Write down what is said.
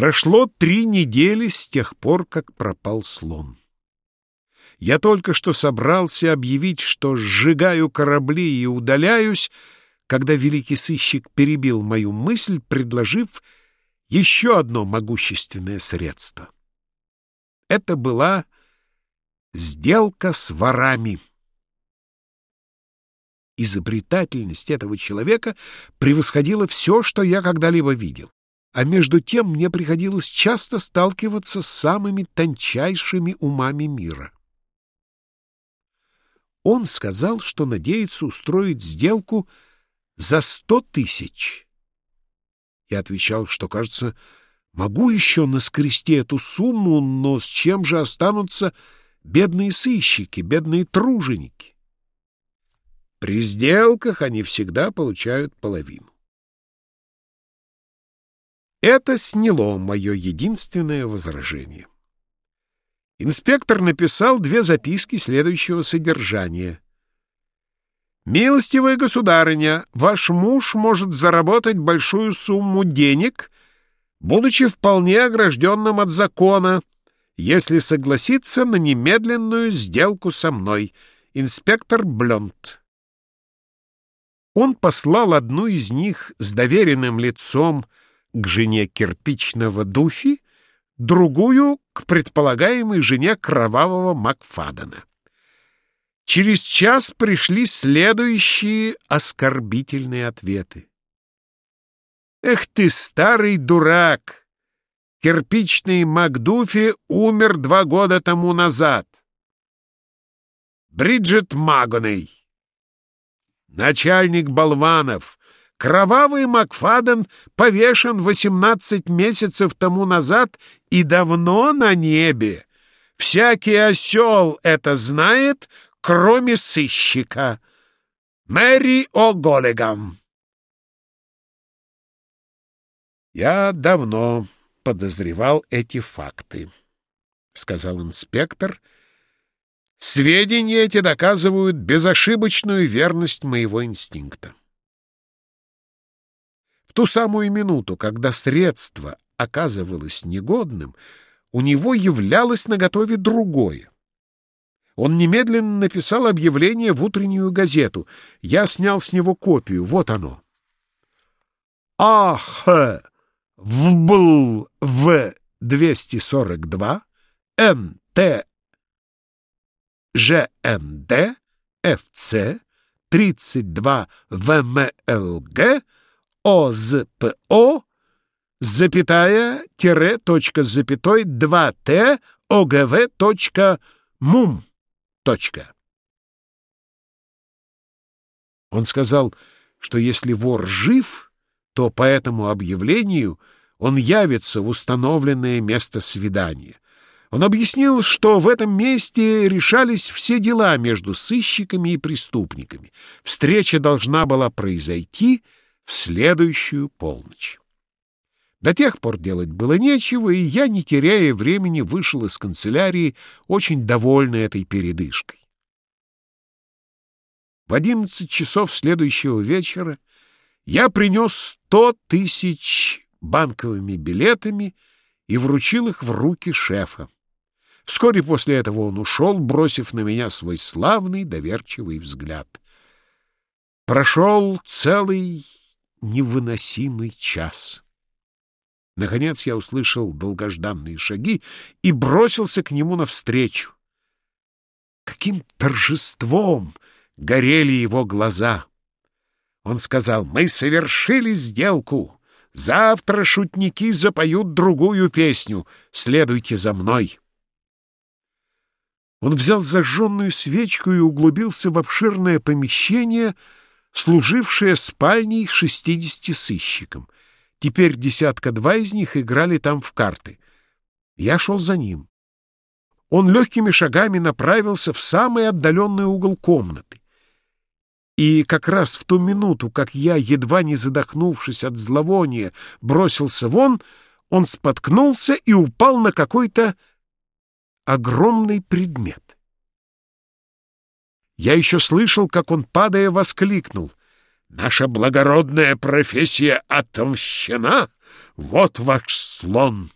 Прошло три недели с тех пор, как пропал слон. Я только что собрался объявить, что сжигаю корабли и удаляюсь, когда великий сыщик перебил мою мысль, предложив еще одно могущественное средство. Это была сделка с ворами. Изобретательность этого человека превосходила все, что я когда-либо видел. А между тем мне приходилось часто сталкиваться с самыми тончайшими умами мира. Он сказал, что надеется устроить сделку за сто тысяч. Я отвечал, что, кажется, могу еще наскрести эту сумму, но с чем же останутся бедные сыщики, бедные труженики? При сделках они всегда получают половину. Это сняло мое единственное возражение. Инспектор написал две записки следующего содержания. «Милостивая государыня, ваш муж может заработать большую сумму денег, будучи вполне огражденным от закона, если согласится на немедленную сделку со мной. Инспектор Блёнт». Он послал одну из них с доверенным лицом к жене кирпичного Дуфи, другую — к предполагаемой жене кровавого Макфадена. Через час пришли следующие оскорбительные ответы. «Эх ты, старый дурак! Кирпичный Макдуфи умер два года тому назад. Бриджит Магоней, начальник болванов, Кровавый Макфаден повешен восемнадцать месяцев тому назад и давно на небе. Всякий осел это знает, кроме сыщика. Мэри О'Голлигам. Я давно подозревал эти факты, — сказал инспектор. Сведения эти доказывают безошибочную верность моего инстинкта. В ту самую минуту, когда средство оказывалось негодным, у него являлось наготове другое. Он немедленно написал объявление в утреннюю газету. Я снял с него копию. Вот оно. АХ ВБЛ В 242 НТ ЖНД ФЦ 32 ВМЛГ ОЗПО, запятая, тире, точка запятой, 2Т, ОГВ, точка, МУМ, точка. Он сказал, что если вор жив, то по этому объявлению он явится в установленное место свидания. Он объяснил, что в этом месте решались все дела между сыщиками и преступниками. Встреча должна была произойти — в следующую полночь. До тех пор делать было нечего, и я, не теряя времени, вышел из канцелярии, очень довольный этой передышкой. В одиннадцать часов следующего вечера я принес сто тысяч банковыми билетами и вручил их в руки шефа. Вскоре после этого он ушел, бросив на меня свой славный доверчивый взгляд. Прошел целый невыносимый час. Наконец я услышал долгожданные шаги и бросился к нему навстречу. Каким торжеством горели его глаза! Он сказал, «Мы совершили сделку. Завтра шутники запоют другую песню. Следуйте за мной». Он взял зажженную свечку и углубился в обширное помещение, служившая спальней шестидесяти сыщикам. Теперь десятка-два из них играли там в карты. Я шел за ним. Он легкими шагами направился в самый отдаленный угол комнаты. И как раз в ту минуту, как я, едва не задохнувшись от зловония, бросился вон, он споткнулся и упал на какой-то огромный предмет. Я еще слышал, как он, падая, воскликнул. «Наша благородная профессия отомщена! «Вот ваш слон!»